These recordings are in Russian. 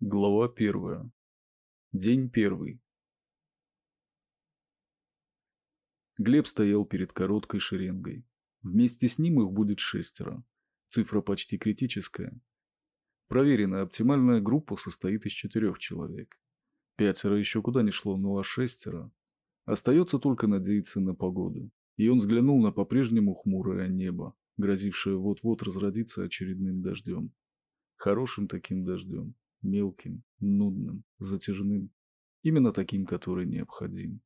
Глава первая. День первый. Глеб стоял перед короткой шеренгой. Вместе с ним их будет шестеро. Цифра почти критическая. Проверенная оптимальная группа состоит из четырех человек. Пятеро еще куда не шло, ну а шестеро. Остается только надеяться на погоду. И он взглянул на по-прежнему хмурое небо, грозившее вот-вот разродиться очередным дождем. Хорошим таким дождем мелким, нудным, затяжным, именно таким, который необходим.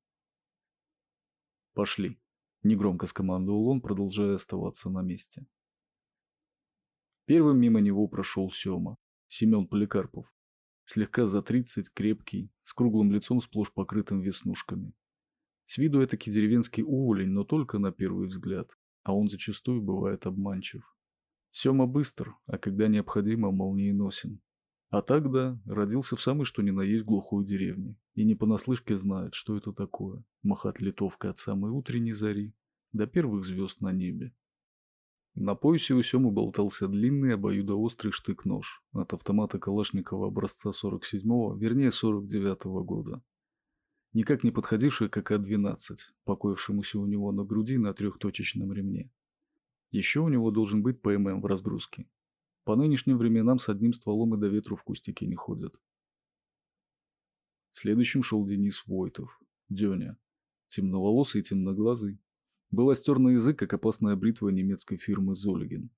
«Пошли», — негромко скомандовал он, продолжая оставаться на месте. Первым мимо него прошел Сема, Семен Поликарпов, слегка за тридцать, крепкий, с круглым лицом сплошь покрытым веснушками. С виду этакий деревенский уволень, но только на первый взгляд, а он зачастую бывает обманчив. Сема быстр, а когда необходимо, молниеносен. А тогда родился в самой что ни на есть глухой деревне, и не понаслышке знает, что это такое – махать литовкой от самой утренней зари до первых звезд на небе. На поясе у Семы болтался длинный обоюдоострый штык-нож от автомата Калашникова образца 47-го, вернее 49-го года. Никак не подходивший к АК-12, покоившемуся у него на груди на трехточечном ремне. Еще у него должен быть ПММ в разгрузке, по нынешним временам с одним стволом и до ветру в кустике не ходят. Следующим шел Денис Войтов, Деня, темноволосый и темноглазый. Был остер на язык, как опасная бритва немецкой фирмы Золиген.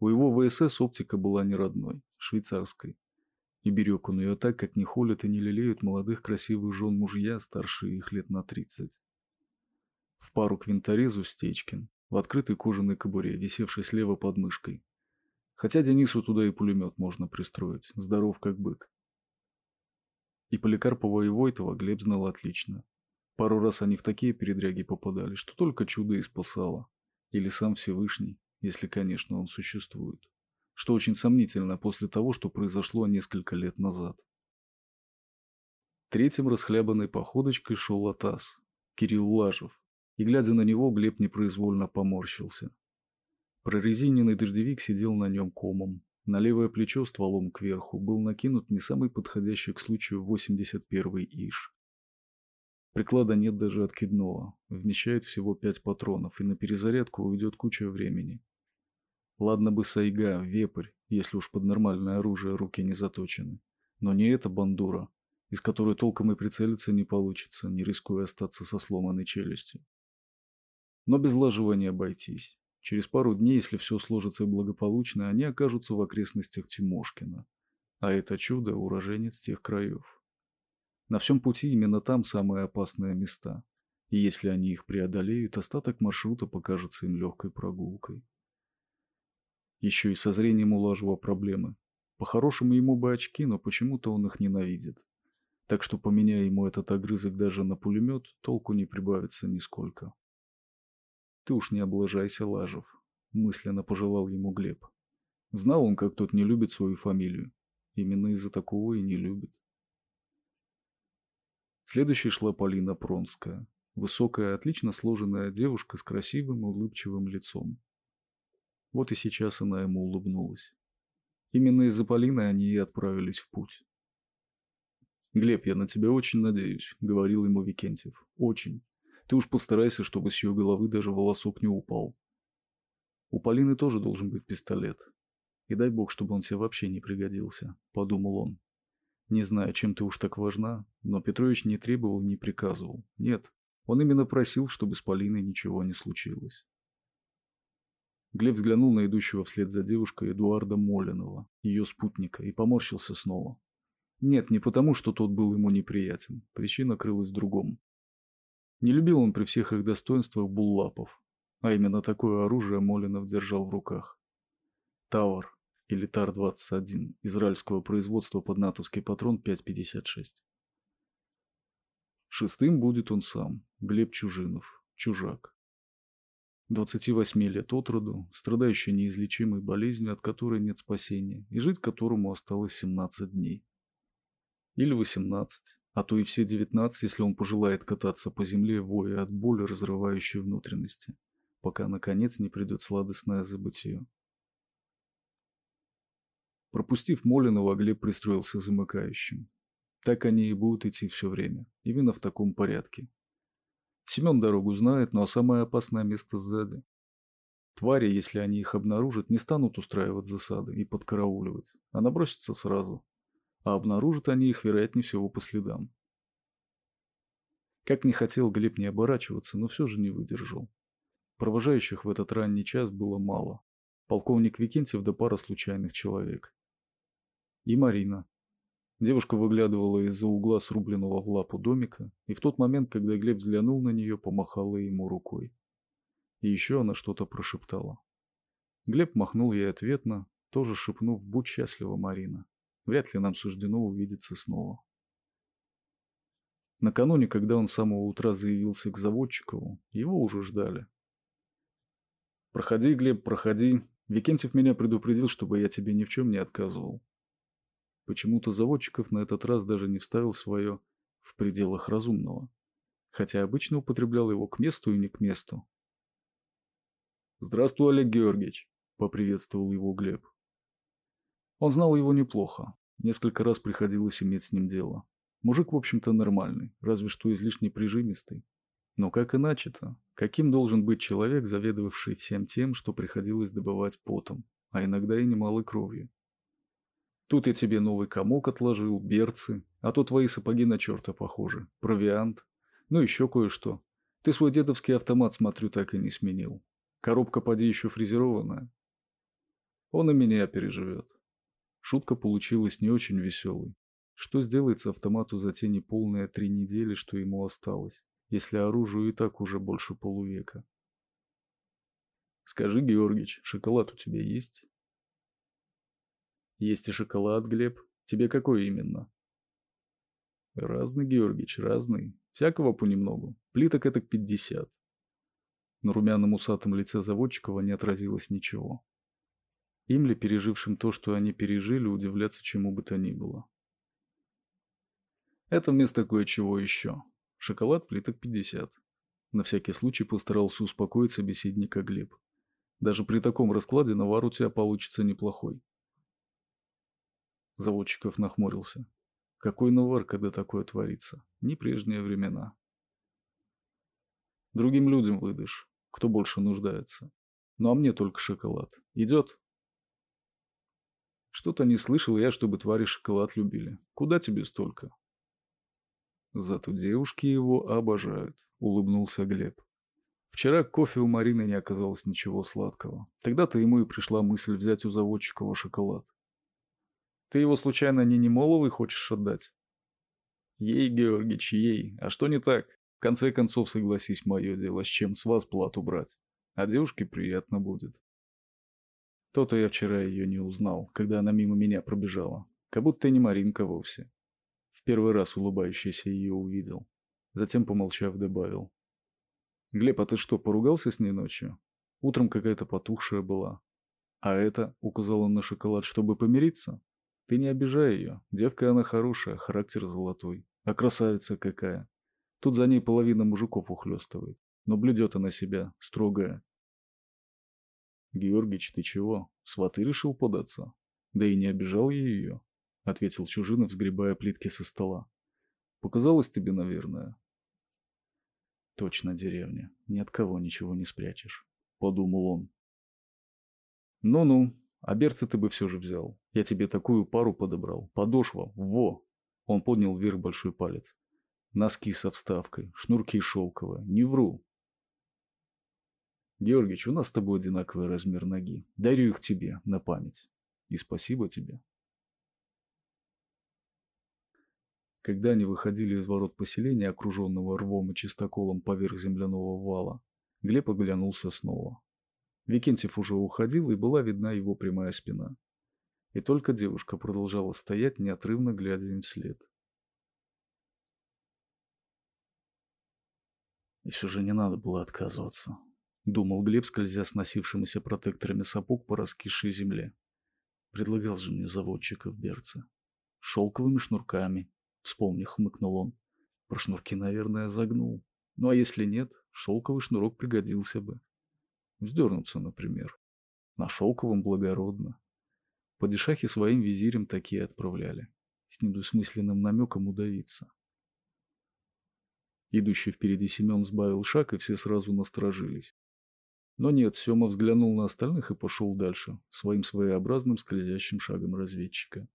У его ВСС оптика была не родной, швейцарской. И берег он ее так, как не холят и не лелеют молодых красивых жен мужья, старше их лет на тридцать. В пару к винторезу Стечкин, в открытой кожаной кобуре, висевшей слева под мышкой, Хотя Денису туда и пулемет можно пристроить, здоров как бык. И Поликарпова и Войтова Глеб знал отлично. Пару раз они в такие передряги попадали, что только чудо и спасало. Или сам Всевышний, если, конечно, он существует. Что очень сомнительно после того, что произошло несколько лет назад. Третьим расхлябанной походочкой шел Атас, Кирилл Лажев, и, глядя на него, Глеб непроизвольно поморщился. Прорезиненный дождевик сидел на нем комом. На левое плечо стволом кверху был накинут не самый подходящий к случаю 81-й иш. Приклада нет даже откидного, вмещает всего пять патронов, и на перезарядку уйдет куча времени. Ладно бы сайга, вепрь, если уж под нормальное оружие руки не заточены. Но не эта бандура, из которой толком и прицелиться не получится, не рискуя остаться со сломанной челюстью. Но без лаживания обойтись. Через пару дней, если все сложится благополучно, они окажутся в окрестностях Тимошкина. А это чудо – уроженец тех краев. На всем пути именно там самые опасные места. И если они их преодолеют, остаток маршрута покажется им легкой прогулкой. Еще и со зрением у проблемы. По-хорошему ему бы очки, но почему-то он их ненавидит. Так что, поменяя ему этот огрызок даже на пулемет, толку не прибавится нисколько. Ты уж не облажайся, Лажев, мысленно пожелал ему Глеб. Знал он, как тот не любит свою фамилию. Именно из-за такого и не любит. Следующей шла Полина Пронская. Высокая, отлично сложенная девушка с красивым улыбчивым лицом. Вот и сейчас она ему улыбнулась. Именно из-за Полины они и отправились в путь. «Глеб, я на тебя очень надеюсь», — говорил ему Викентьев. «Очень. Ты уж постарайся, чтобы с ее головы даже волосок не упал. У Полины тоже должен быть пистолет. И дай бог, чтобы он тебе вообще не пригодился, подумал он. Не знаю, чем ты уж так важна, но Петрович не требовал, не приказывал. Нет, он именно просил, чтобы с Полиной ничего не случилось. Глеб взглянул на идущего вслед за девушкой Эдуарда Молинова, ее спутника, и поморщился снова. Нет, не потому, что тот был ему неприятен. Причина крылась в другом. Не любил он при всех их достоинствах буллапов, а именно такое оружие Молинов держал в руках. Тауэр или Тар-21 израильского производства под натовский патрон 5.56. Шестым будет он сам, Глеб Чужинов, чужак. 28 лет от роду, страдающий неизлечимой болезнью, от которой нет спасения, и жить которому осталось 17 дней. Или 18, а то и все девятнадцать, если он пожелает кататься по земле, воя от боли, разрывающей внутренности, пока наконец не придет сладостное забытие. Пропустив Молинова, Глеб пристроился замыкающим. Так они и будут идти все время, именно в таком порядке. Семен дорогу знает, но самое опасное место сзади. Твари, если они их обнаружат, не станут устраивать засады и подкарауливать, а набросятся сразу. А обнаружат они их, вероятнее всего, по следам. Как не хотел Глеб не оборачиваться, но все же не выдержал. Провожающих в этот ранний час было мало. Полковник Викентьев да пара случайных человек. И Марина, Девушка выглядывала из-за угла срубленного в лапу домика, и в тот момент, когда Глеб взглянул на нее, помахала ему рукой. И еще она что-то прошептала. Глеб махнул ей ответно, тоже шепнув «Будь счастлива, Марина. Вряд ли нам суждено увидеться снова». Накануне, когда он с самого утра заявился к Заводчикову, его уже ждали. «Проходи, Глеб, проходи. Викентьев меня предупредил, чтобы я тебе ни в чем не отказывал. Почему-то заводчиков на этот раз даже не вставил свое «в пределах разумного», хотя обычно употреблял его к месту и не к месту. «Здравствуй, Олег Георгиевич», — поприветствовал его Глеб. Он знал его неплохо, несколько раз приходилось иметь с ним дело. Мужик, в общем-то, нормальный, разве что излишне прижимистый. Но как иначе-то? Каким должен быть человек, заведовавший всем тем, что приходилось добывать потом, а иногда и немалой кровью? Тут я тебе новый комок отложил, берцы, а то твои сапоги на черта похожи, провиант, ну еще кое-что. Ты свой дедовский автомат, смотрю, так и не сменил. Коробка поди еще фрезерованная. Он и меня переживет. Шутка получилась не очень веселой. Что сделается автомату за те неполные три недели, что ему осталось, если оружию и так уже больше полувека? Скажи, Георгич, шоколад у тебя есть? Есть и шоколад, Глеб. Тебе какой именно? Разный, Георгич, разный. Всякого понемногу. Плиток это пятьдесят. На румяном усатом лице Заводчикова не отразилось ничего. Им ли, пережившим то, что они пережили, удивляться чему бы то ни было. Это вместо кое-чего еще. Шоколад плиток пятьдесят. На всякий случай постарался успокоить собеседника Глеб. Даже при таком раскладе навар у тебя получится неплохой. Заводчиков нахмурился. Какой навар, когда такое творится? Не прежние времена. Другим людям выдашь, кто больше нуждается. Ну а мне только шоколад. Идет? Что-то не слышал я, чтобы твари шоколад любили. Куда тебе столько? Зато девушки его обожают, улыбнулся Глеб. Вчера кофе у Марины не оказалось ничего сладкого. Тогда-то ему и пришла мысль взять у заводчикова шоколад. Ты его случайно не Немоловой хочешь отдать? Ей, Георгич, ей. А что не так? В конце концов, согласись, мое дело, с чем с вас плату брать. А девушке приятно будет. То-то я вчера ее не узнал, когда она мимо меня пробежала. Как будто не Маринка вовсе. В первый раз улыбающийся ее увидел. Затем, помолчав, добавил. «Глеб, а ты что, поругался с ней ночью? Утром какая-то потухшая была. А это, указал он на шоколад, чтобы помириться? Ты не обижай ее. Девка она хорошая, характер золотой. А красавица какая. Тут за ней половина мужиков ухлёстывает. Но блюдет она себя, строгая. Георгич, ты чего? Сваты решил податься? Да и не обижал я ее, ответил Чужинов, сгребая плитки со стола. Показалось тебе, наверное. Точно деревня. Ни от кого ничего не спрячешь, подумал он. Ну-ну, а берцы ты бы все же взял. Я тебе такую пару подобрал. Подошва. Во!» Он поднял вверх большой палец. Носки со вставкой, шнурки шелковые. Не вру. Георгич, у нас с тобой одинаковый размер ноги. Дарю их тебе на память. И спасибо тебе. Когда они выходили из ворот поселения, окруженного рвом и чистоколом поверх земляного вала, Глеб оглянулся снова. Викентьев уже уходил, и была видна его прямая спина. И только девушка продолжала стоять, неотрывно глядя им вслед. И все же не надо было отказываться, думал Глеб, скользя с носившимися протекторами сапог по раскисшей земле. Предлагал же мне заводчика в берце. Шелковыми шнурками, вспомни, хмыкнул он. Про шнурки, наверное, загнул. Ну а если нет, шелковый шнурок пригодился бы. Вздернуться, например. На шелковом благородно. Падишахи своим визирям такие отправляли, с недвусмысленным намеком удавиться. Идущий впереди Семен сбавил шаг, и все сразу насторожились. Но нет, Сема взглянул на остальных и пошел дальше, своим своеобразным скользящим шагом разведчика.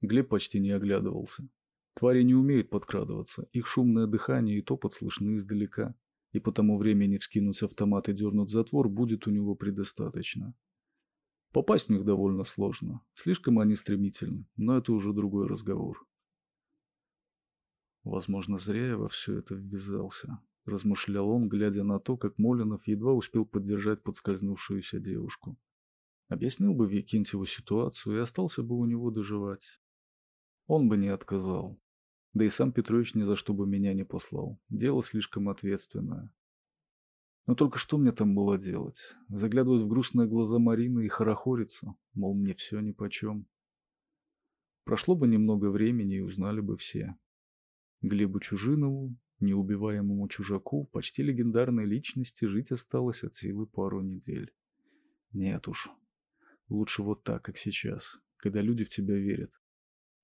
Глеб почти не оглядывался. Твари не умеют подкрадываться, их шумное дыхание и топот слышны издалека, и потому времени вскинуть автомат и дернуть затвор будет у него предостаточно. Попасть в них довольно сложно, слишком они стремительны, но это уже другой разговор. Возможно, зря я во все это ввязался, размышлял он, глядя на то, как Молинов едва успел поддержать подскользнувшуюся девушку. Объяснил бы Викентьеву ситуацию и остался бы у него доживать. Он бы не отказал. Да и сам Петрович ни за что бы меня не послал. Дело слишком ответственное. Но только что мне там было делать? Заглядывать в грустные глаза Марины и хорохориться, мол, мне все нипочем. Прошло бы немного времени и узнали бы все. Глебу Чужинову, неубиваемому чужаку, почти легендарной личности, жить осталось от силы пару недель. Нет уж. Лучше вот так, как сейчас, когда люди в тебя верят.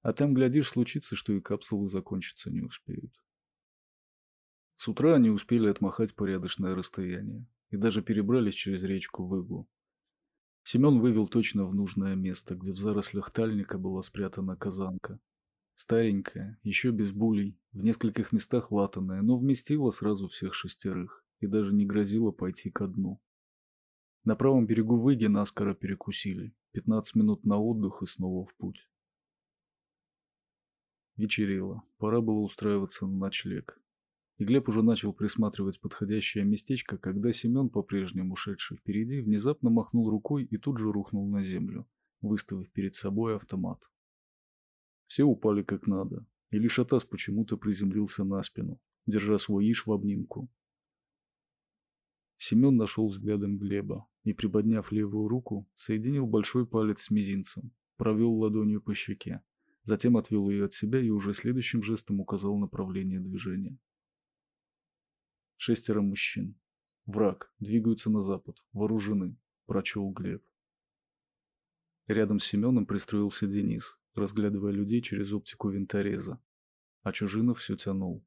А там, глядишь, случится, что и капсулы закончиться не успеют. С утра они успели отмахать порядочное расстояние и даже перебрались через речку Выгу. Семен вывел точно в нужное место, где в зарослях тальника была спрятана казанка. Старенькая, еще без булей, в нескольких местах латанная, но вместила сразу всех шестерых и даже не грозила пойти ко дну. На правом берегу Выги наскоро перекусили. 15 минут на отдых и снова в путь. Вечерело. Пора было устраиваться на ночлег. И Глеб уже начал присматривать подходящее местечко, когда Семен, по-прежнему шедший впереди, внезапно махнул рукой и тут же рухнул на землю, выставив перед собой автомат. Все упали как надо, и лишь Атас почему-то приземлился на спину, держа свой иш в обнимку. Семен нашел взглядом Глеба и, приподняв левую руку, соединил большой палец с мизинцем, провел ладонью по щеке, затем отвел ее от себя и уже следующим жестом указал направление движения. Шестеро мужчин. Враг. Двигаются на запад. Вооружены. Прочел Глеб. Рядом с Семеном пристроился Денис, разглядывая людей через оптику винтореза. А Чужинов все тянул.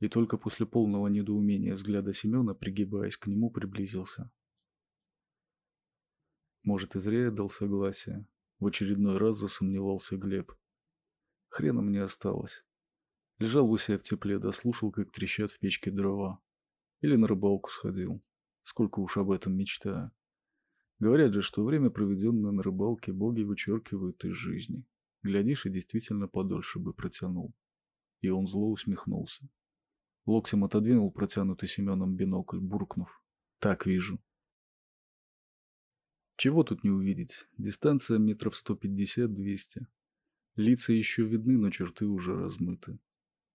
И только после полного недоумения взгляда Семена, пригибаясь к нему, приблизился. Может, и зря я дал согласие. В очередной раз засомневался Глеб. Хрена мне осталось. Лежал бы себе в тепле, дослушал, как трещат в печке дрова. Или на рыбалку сходил. Сколько уж об этом мечтаю. Говорят же, что время, проведенное на рыбалке, боги вычеркивают из жизни. Глядишь, и действительно подольше бы протянул. И он зло усмехнулся. Локтем отодвинул протянутый Семеном бинокль, буркнув. Так вижу. Чего тут не увидеть? Дистанция метров 150-200. Лица еще видны, но черты уже размыты.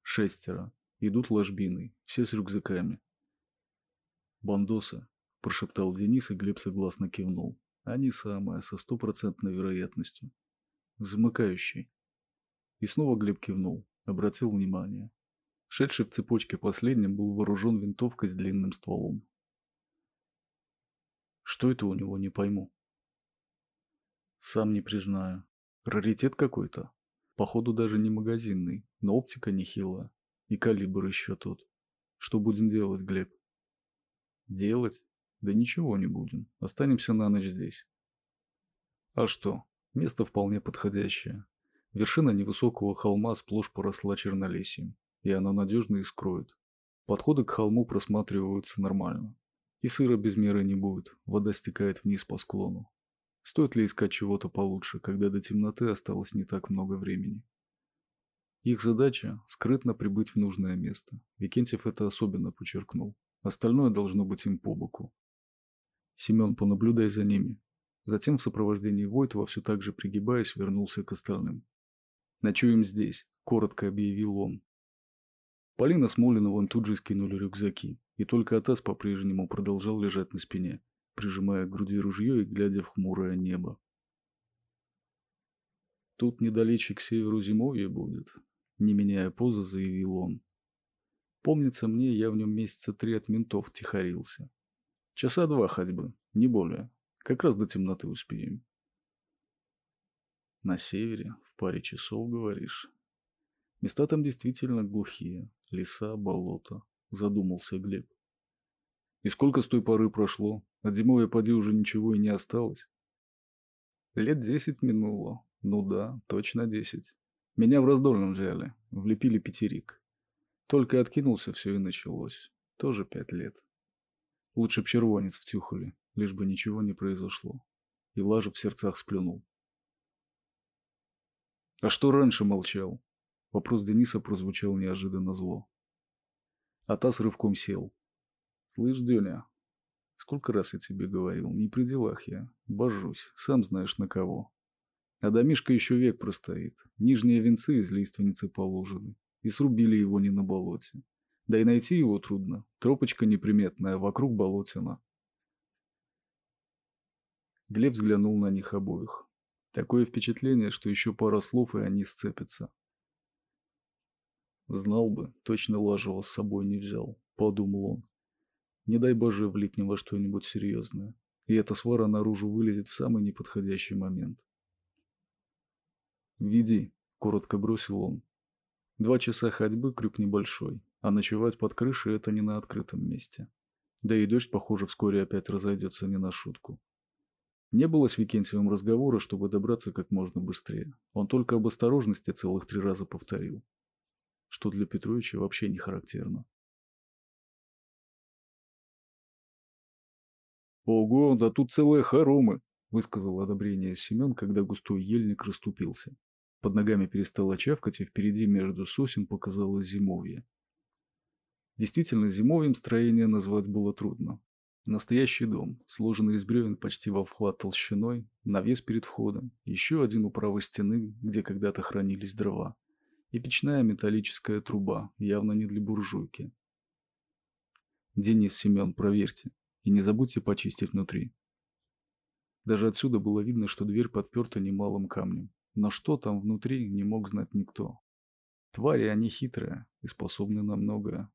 Шестеро. Идут ложбиной, все с рюкзаками. «Бандосы», – прошептал Денис, и Глеб согласно кивнул. «Они самые, со стопроцентной вероятностью. Замыкающий. И снова Глеб кивнул, обратил внимание. Шедший в цепочке последним был вооружен винтовкой с длинным стволом. Что это у него, не пойму. Сам не признаю. Раритет какой-то. Походу даже не магазинный, но оптика нехилая. И калибр еще тот. Что будем делать, Глеб? Делать? Да ничего не будем. Останемся на ночь здесь. А что? Место вполне подходящее. Вершина невысокого холма сплошь поросла чернолесьем, и она надежно и скроет. Подходы к холму просматриваются нормально. И сыра без меры не будет, вода стекает вниз по склону. Стоит ли искать чего-то получше, когда до темноты осталось не так много времени? Их задача – скрытно прибыть в нужное место. Викентьев это особенно подчеркнул. Остальное должно быть им по боку. Семен, понаблюдай за ними. Затем в сопровождении Войтова все так же пригибаясь вернулся к остальным. «Ночуем здесь», – коротко объявил он. Полина с Молиновым тут же скинули рюкзаки, и только Атас по-прежнему продолжал лежать на спине, прижимая к груди ружье и глядя в хмурое небо. «Тут недалече к северу зимовье будет», – не меняя позы, заявил он. «Помнится мне, я в нем месяца три от ментов тихорился. Часа два ходьбы, не более. Как раз до темноты успеем. На севере, в паре часов, говоришь. Места там действительно глухие. Леса, болота. Задумался Глеб. И сколько с той поры прошло? От зимовой поди уже ничего и не осталось. Лет десять минуло. Ну да, точно десять. Меня в раздольном взяли. Влепили пятерик. Только откинулся, все и началось. Тоже пять лет. Лучше б червонец втюхали, лишь бы ничего не произошло. И Лажа в сердцах сплюнул. «А что раньше молчал?» Вопрос Дениса прозвучал неожиданно зло. Атас рывком сел. «Слышь, Деня, сколько раз я тебе говорил, не при делах я, божусь, сам знаешь на кого. А домишка еще век простоит, нижние венцы из лиственницы положены, и срубили его не на болоте. Да и найти его трудно, тропочка неприметная, вокруг болотина. Глеб взглянул на них обоих. Такое впечатление, что еще пара слов, и они сцепятся. Знал бы, точно Лажева с собой не взял, подумал он. Не дай боже влипнем во что-нибудь серьезное, и эта свара наружу вылезет в самый неподходящий момент. «Веди», — коротко бросил он. Два часа ходьбы, крюк небольшой, а ночевать под крышей — это не на открытом месте. Да и дождь, похоже, вскоре опять разойдется не на шутку. Не было с Викентьевым разговора, чтобы добраться как можно быстрее. Он только об осторожности целых три раза повторил. Что для Петровича вообще не характерно. «Ого, да тут целые хоромы!» – высказал одобрение Семен, когда густой ельник расступился. Под ногами перестало чавкать, и впереди между сосен показалось зимовье. Действительно, зимовьем строение назвать было трудно. Настоящий дом, сложенный из бревен почти во вхлад толщиной, навес перед входом, еще один у правой стены, где когда-то хранились дрова, и печная металлическая труба, явно не для буржуйки. Денис, Семен, проверьте, и не забудьте почистить внутри. Даже отсюда было видно, что дверь подперта немалым камнем, но что там внутри, не мог знать никто. Твари они хитрые и способны на многое.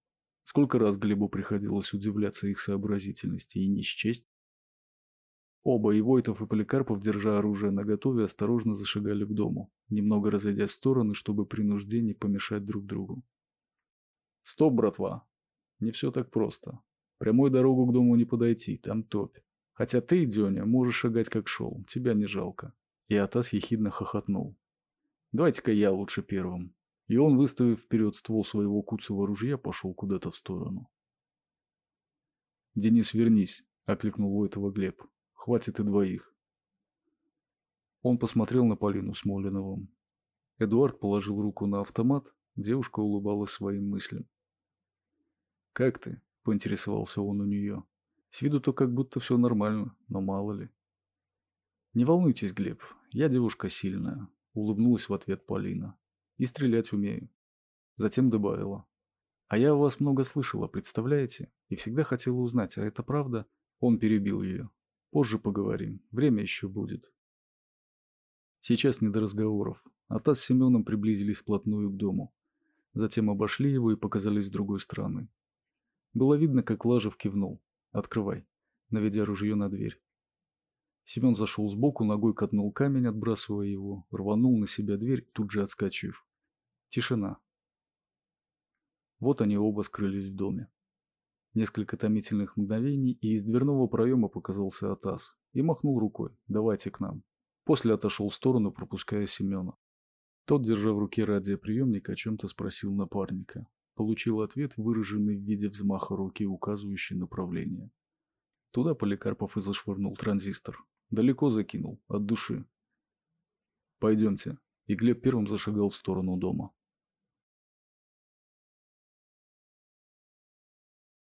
Сколько раз Глебу приходилось удивляться их сообразительности и не счесть. Оба, и Войтов, и Поликарпов, держа оружие наготове, осторожно зашагали к дому, немного разойдясь в стороны, чтобы при нужде не помешать друг другу. «Стоп, братва! Не все так просто. Прямой дорогу к дому не подойти, там топь. Хотя ты, Деня, можешь шагать как шел, тебя не жалко». И Атас ехидно хохотнул. «Давайте-ка я лучше первым. И он, выставив вперед ствол своего куцевого ружья, пошел куда-то в сторону. «Денис, вернись!» — окликнул Войтова Глеб. «Хватит и двоих!» Он посмотрел на Полину Смолиновым. Эдуард положил руку на автомат, девушка улыбалась своим мыслям. «Как ты?» — поинтересовался он у нее. «С виду-то как будто все нормально, но мало ли». «Не волнуйтесь, Глеб, я девушка сильная», — улыбнулась в ответ Полина. И стрелять умею. Затем добавила. А я у вас много слышала, представляете? И всегда хотела узнать, а это правда? Он перебил ее. Позже поговорим, время еще будет. Сейчас не до разговоров. Ата с Семеном приблизились вплотную к дому. Затем обошли его и показались с другой стороны. Было видно, как Лажев кивнул. «Открывай», наведя ружье на дверь. Семен зашел сбоку, ногой катнул камень, отбрасывая его, рванул на себя дверь, тут же отскочив. Тишина. Вот они оба скрылись в доме. Несколько томительных мгновений, и из дверного проема показался Атас и махнул рукой «давайте к нам». После отошел в сторону, пропуская Семена. Тот, держа в руке радиоприемник, о чем-то спросил напарника. Получил ответ, выраженный в виде взмаха руки, указывающий направление. Туда Поликарпов и зашвырнул транзистор. Далеко закинул, от души. «Пойдемте», и Глеб первым зашагал в сторону дома.